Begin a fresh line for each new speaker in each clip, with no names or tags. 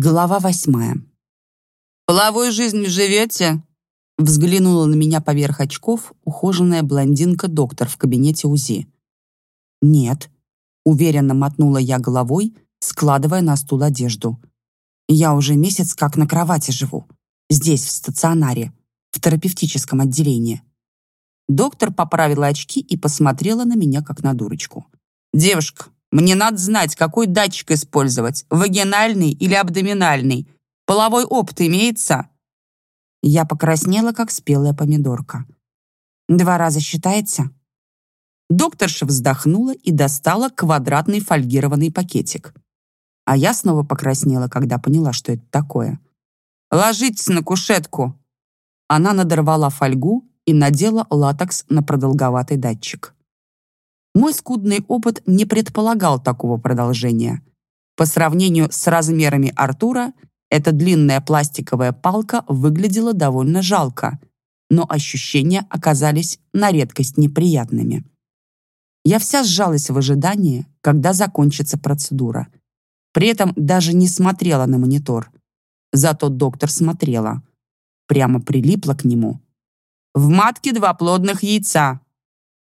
Глава восьмая.
«Половой жизнью живете?»
Взглянула на меня поверх очков ухоженная блондинка-доктор в кабинете УЗИ. «Нет», — уверенно мотнула я головой, складывая на стул одежду. «Я уже месяц как на кровати живу. Здесь, в стационаре, в терапевтическом отделении». Доктор поправила очки и посмотрела на меня, как на дурочку.
«Девушка, мне надо знать, какой датчик использовать, вагинальный или абдоминальный. Половой опыт имеется?»
Я покраснела, как спелая помидорка. «Два раза считается?»
Докторша вздохнула и достала квадратный фольгированный пакетик.
А я снова покраснела, когда поняла, что это такое.
«Ложитесь на кушетку!»
Она надорвала фольгу и надела латекс на продолговатый датчик. Мой скудный опыт не предполагал такого продолжения. По сравнению с размерами Артура, эта длинная пластиковая палка выглядела довольно жалко, но ощущения оказались на редкость неприятными. Я вся сжалась в ожидании, когда закончится процедура. При этом даже не смотрела на монитор. Зато доктор смотрела. Прямо прилипла к нему.
«В матке два плодных яйца», —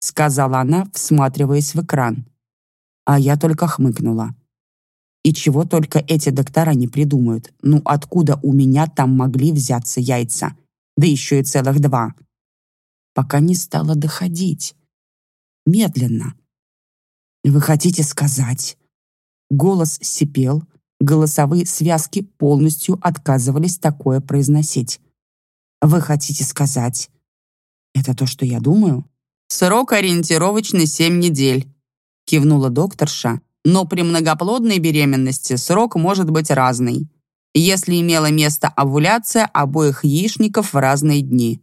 сказала она, всматриваясь в экран. А я только хмыкнула. И чего только эти доктора не придумают. Ну откуда у меня там могли взяться яйца? Да еще и целых два. Пока не стало доходить. Медленно. Вы хотите сказать? Голос сипел, голосовые связки полностью отказывались такое произносить. Вы хотите сказать? Это то, что я думаю?
Срок ориентировочный 7 недель», — кивнула докторша. «Но при многоплодной беременности срок может быть разный, если имела место овуляция обоих яичников в разные дни».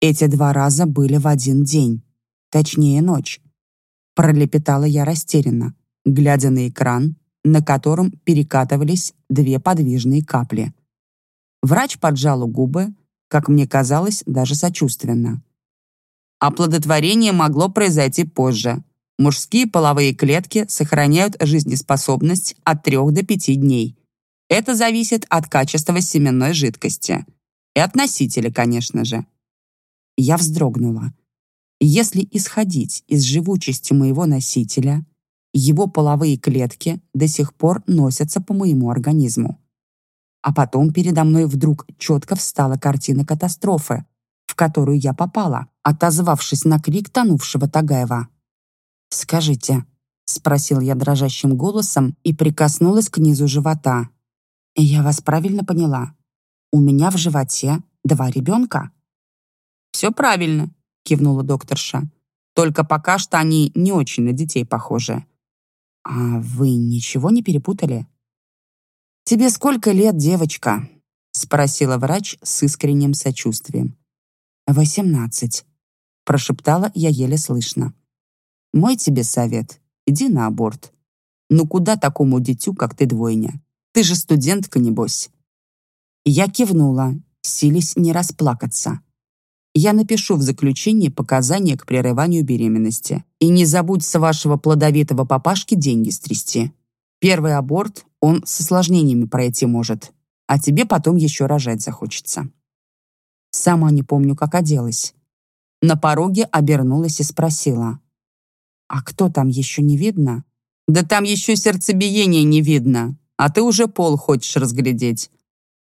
Эти два раза были в один день, точнее ночь. Пролепетала я растерянно, глядя на экран, на котором перекатывались две подвижные капли. Врач поджал губы, как мне казалось, даже сочувственно.
Оплодотворение могло произойти позже. Мужские половые клетки сохраняют жизнеспособность от 3 до 5 дней. Это зависит от качества семенной жидкости. И от носителя, конечно же.
Я вздрогнула. Если исходить из живучести моего носителя, его половые клетки до сих пор носятся по моему организму. А потом передо мной вдруг четко встала картина катастрофы, которую я попала, отозвавшись на крик тонувшего Тагаева. «Скажите», — спросил я дрожащим голосом и прикоснулась к низу живота. «Я вас правильно поняла? У меня в животе два ребенка?»
«Все правильно», — кивнула докторша. «Только пока что они не очень на детей похожи».
«А вы ничего не перепутали?» «Тебе сколько лет, девочка?» — спросила врач с искренним сочувствием. «Восемнадцать», — прошептала я еле слышно. «Мой тебе совет. Иди на аборт. Ну куда такому дитю, как ты, двойня? Ты же студентка, небось». Я кивнула, сились не расплакаться. Я напишу в заключении показания к прерыванию беременности. И не забудь с вашего плодовитого папашки деньги стрясти. Первый аборт, он с осложнениями пройти может, а тебе потом еще рожать захочется. Сама не помню, как оделась. На пороге обернулась и спросила. «А кто там еще не видно?»
«Да там еще сердцебиение не видно, а ты уже пол хочешь разглядеть».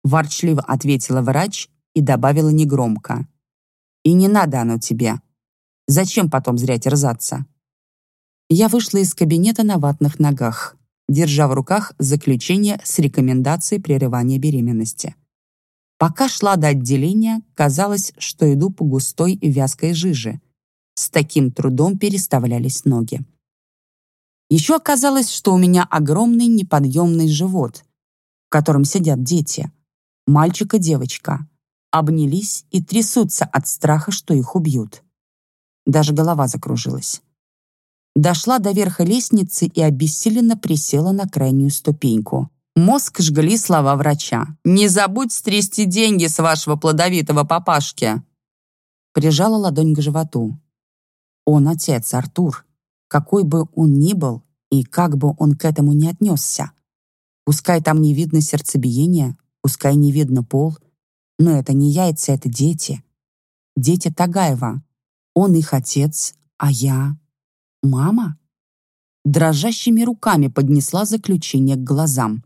Ворчливо ответила врач и добавила негромко. «И не надо оно тебе. Зачем потом зря терзаться?» Я вышла из кабинета на ватных ногах, держа в руках заключение с рекомендацией прерывания беременности. Пока шла до отделения, казалось, что иду по густой и вязкой жиже. С таким трудом переставлялись ноги. Еще оказалось, что у меня огромный неподъемный живот, в котором сидят дети, мальчик и девочка, обнялись и трясутся от страха, что их убьют. Даже голова закружилась. Дошла до верха лестницы и обессиленно присела на крайнюю ступеньку. Мозг жгли слова врача. «Не забудь стрясти деньги с вашего плодовитого папашки!» Прижала ладонь к животу. Он отец, Артур. Какой бы он ни был и как бы он к этому не отнесся. Пускай там не видно сердцебиения, пускай не видно пол, но это не яйца, это дети. Дети Тагаева. Он их отец, а я... Мама? Дрожащими руками поднесла заключение к глазам.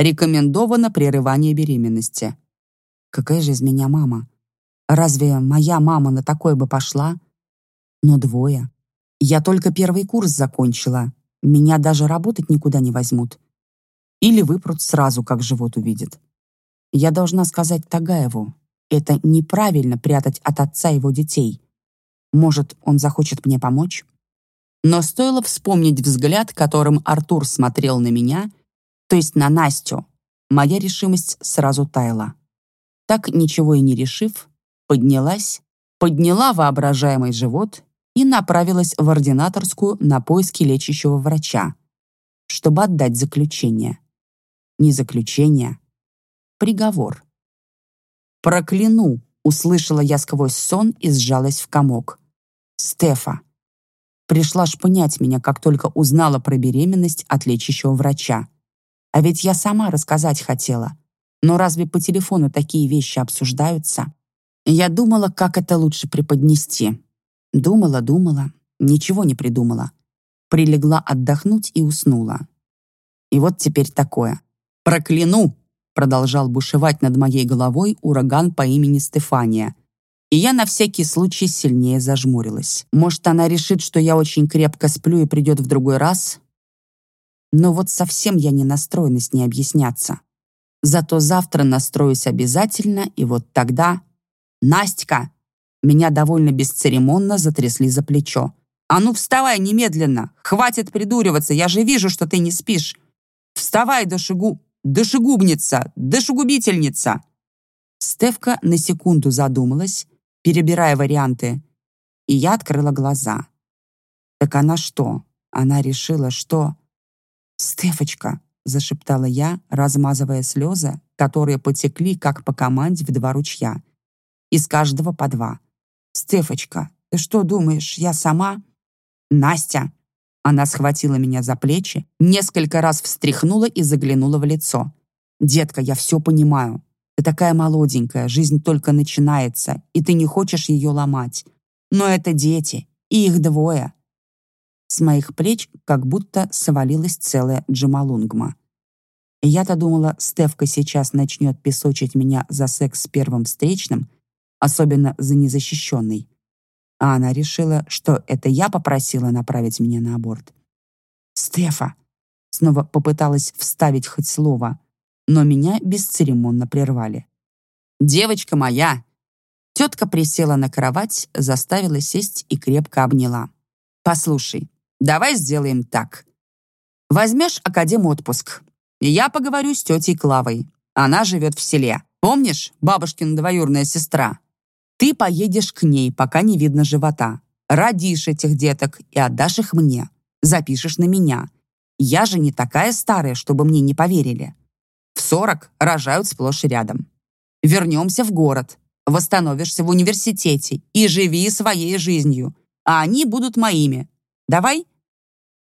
Рекомендовано прерывание беременности. Какая же из меня мама? Разве моя мама на такое бы пошла? Но двое. Я только первый курс закончила. Меня даже работать никуда не возьмут. Или выпрут сразу, как живот увидит. Я должна сказать Тагаеву, это неправильно прятать от отца его детей. Может, он захочет мне помочь? Но стоило вспомнить взгляд, которым Артур смотрел на меня, то есть на Настю, моя решимость сразу таяла. Так, ничего и не решив, поднялась, подняла воображаемый живот и направилась в ординаторскую на поиски лечащего врача, чтобы отдать заключение не заключение, приговор. «Прокляну!» — услышала я сквозь сон и сжалась в комок. «Стефа!» Пришла шпынять меня, как только узнала про беременность от лечащего врача. А ведь я сама рассказать хотела. Но разве по телефону такие вещи обсуждаются? Я думала, как это лучше преподнести. Думала, думала, ничего не придумала. Прилегла отдохнуть и уснула. И вот теперь такое. «Прокляну!» — продолжал бушевать над моей головой ураган по имени Стефания. И я на всякий случай сильнее зажмурилась. Может, она решит, что я очень крепко сплю и придет в другой раз? Но вот совсем я не настроена с ней объясняться. Зато завтра настроюсь обязательно, и вот тогда... «Настя!» Меня довольно бесцеремонно затрясли за плечо. «А ну вставай немедленно! Хватит придуриваться, я же вижу, что ты не спишь! Вставай, дошигу!» Душегубница! Душегубительница!» Стевка на секунду задумалась, перебирая варианты, и я открыла глаза. «Так она что? Она решила, что...» «Стефочка!» — зашептала я, размазывая слезы, которые потекли, как по команде, в два ручья. Из каждого по два. «Стефочка, ты что думаешь, я сама?» «Настя!» Она схватила меня за плечи, несколько раз встряхнула и заглянула в лицо. «Детка, я все понимаю. Ты такая молоденькая, жизнь только начинается, и ты не хочешь ее ломать. Но это дети, и их двое». С моих плеч как будто свалилась целая Джамалунгма. Я-то думала, Стевка сейчас начнет песочить меня за секс с первым встречным, особенно за незащищенный а она решила, что это я попросила направить меня на аборт. «Стефа!» Снова попыталась вставить хоть слово, но меня бесцеремонно прервали. «Девочка моя!» Тетка присела на кровать, заставила сесть и крепко обняла. «Послушай, давай сделаем так. Возьмешь академ отпуск. Я поговорю с тетей Клавой. Она живет в селе. Помнишь, бабушкина двоюрная сестра? Ты поедешь к ней, пока не видно живота. Родишь этих деток и отдашь их мне. Запишешь на меня. Я же не такая старая, чтобы мне не поверили. В сорок рожают сплошь и рядом. Вернемся в город. Восстановишься в университете и живи своей жизнью. А они будут моими. Давай?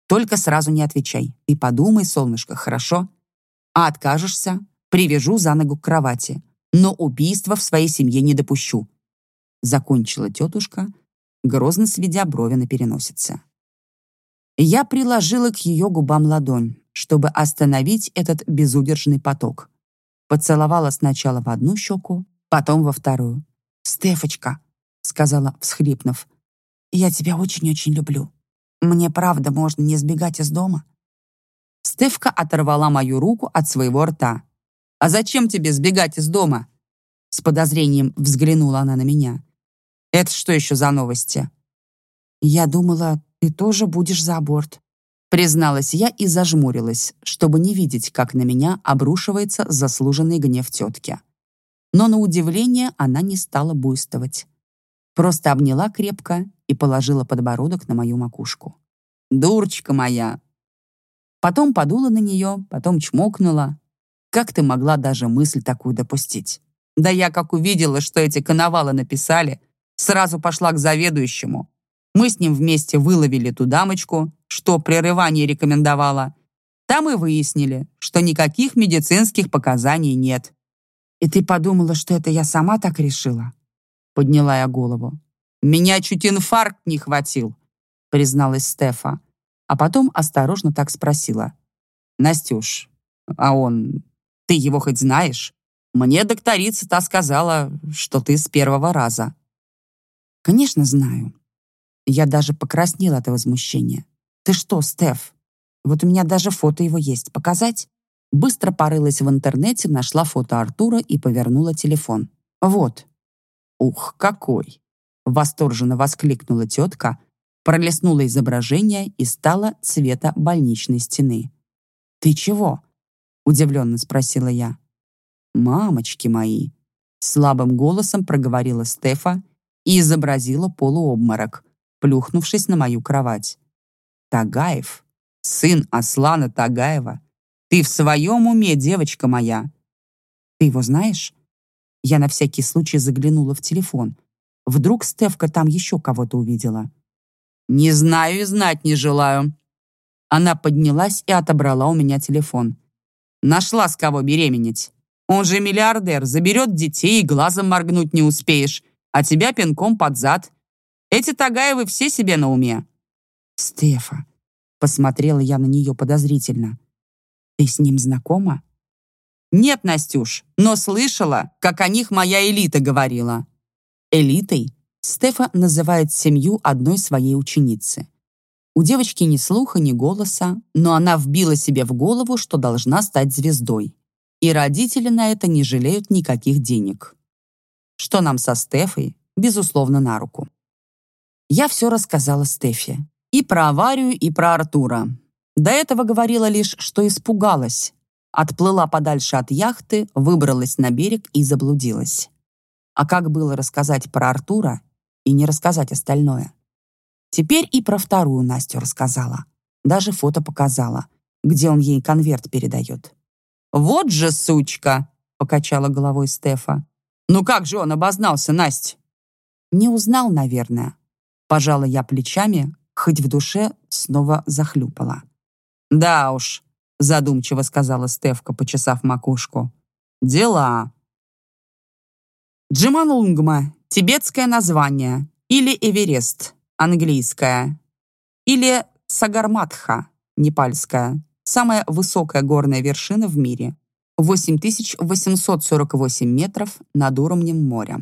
Только сразу не отвечай. Ты подумай, солнышко, хорошо? А откажешься, привяжу за ногу к кровати. Но убийства в своей семье не допущу закончила тетушка, грозно сведя брови на переносице. Я приложила к ее губам ладонь, чтобы остановить этот безудержный поток. Поцеловала сначала в одну щеку, потом во вторую. «Стефочка», — сказала, всхлипнув, — «я тебя очень-очень люблю. Мне правда можно не сбегать из дома?» Стефка оторвала мою руку от своего рта. «А зачем тебе сбегать из дома?» С подозрением взглянула она на меня. Это что еще за новости? Я думала, ты тоже будешь за аборт. Призналась я и зажмурилась, чтобы не видеть, как на меня обрушивается заслуженный гнев тетки. Но на удивление она не стала буйствовать. Просто обняла крепко и положила подбородок на мою макушку. «Дурочка моя!» Потом подула на нее, потом чмокнула. Как ты могла даже мысль такую допустить? Да я как увидела, что эти коновалы написали, Сразу пошла к заведующему. Мы с ним вместе выловили ту дамочку, что прерывание рекомендовала.
Там и выяснили, что никаких медицинских показаний нет.
«И ты подумала, что это я сама так решила?» Подняла я голову.
«Меня чуть инфаркт не хватил», призналась Стефа. А потом осторожно так спросила. «Настюш, а он... Ты его хоть знаешь? Мне докторица та сказала, что ты с первого раза».
«Конечно, знаю». Я даже покраснела от возмущения. «Ты что, Стеф? Вот у меня даже фото его есть. Показать?» Быстро порылась в интернете, нашла фото Артура и повернула телефон. «Вот».
«Ух, какой!» Восторженно воскликнула тетка, пролистнула изображение и стала цвета больничной стены.
«Ты чего?» — удивленно спросила я.
«Мамочки мои!» — слабым голосом проговорила Стефа и изобразила полуобморок, плюхнувшись на мою кровать. «Тагаев, сын Аслана Тагаева, ты в своем уме, девочка моя?»
«Ты его знаешь?» Я на всякий случай заглянула в телефон. Вдруг Стефка там еще кого-то увидела.
«Не знаю и знать не желаю». Она поднялась и отобрала у меня телефон. «Нашла с кого беременеть. Он же миллиардер, заберет детей и глазом моргнуть не успеешь, а тебя пинком под зад. Эти Тагаевы все себе на уме».
«Стефа», — посмотрела я на нее подозрительно. «Ты с ним знакома?»
«Нет, Настюш, но слышала, как о них моя элита говорила».
Элитой Стефа называет семью одной своей ученицы. У девочки ни слуха, ни голоса, но она вбила себе в голову, что должна стать звездой. И родители на это не жалеют никаких денег. Что нам со Стефой, безусловно, на руку. Я все рассказала Стефе. И про аварию, и про Артура. До этого говорила лишь, что испугалась. Отплыла подальше от яхты, выбралась на берег и заблудилась. А как было рассказать про Артура, и не рассказать остальное. Теперь и про вторую Настю рассказала. Даже фото показала, где он ей конверт передает.
«Вот же сучка!» — покачала головой Стефа. «Ну как же он обознался, Настя?»
«Не узнал, наверное». Пожала я плечами, хоть в душе снова захлюпала.
«Да уж», — задумчиво сказала Стефка, почесав макушку. «Дела». Джиманунгма Тибетское название. Или Эверест. Английское. Или Сагарматха. Непальская. Самая высокая горная вершина в мире. 8848 метров над уровнем моря.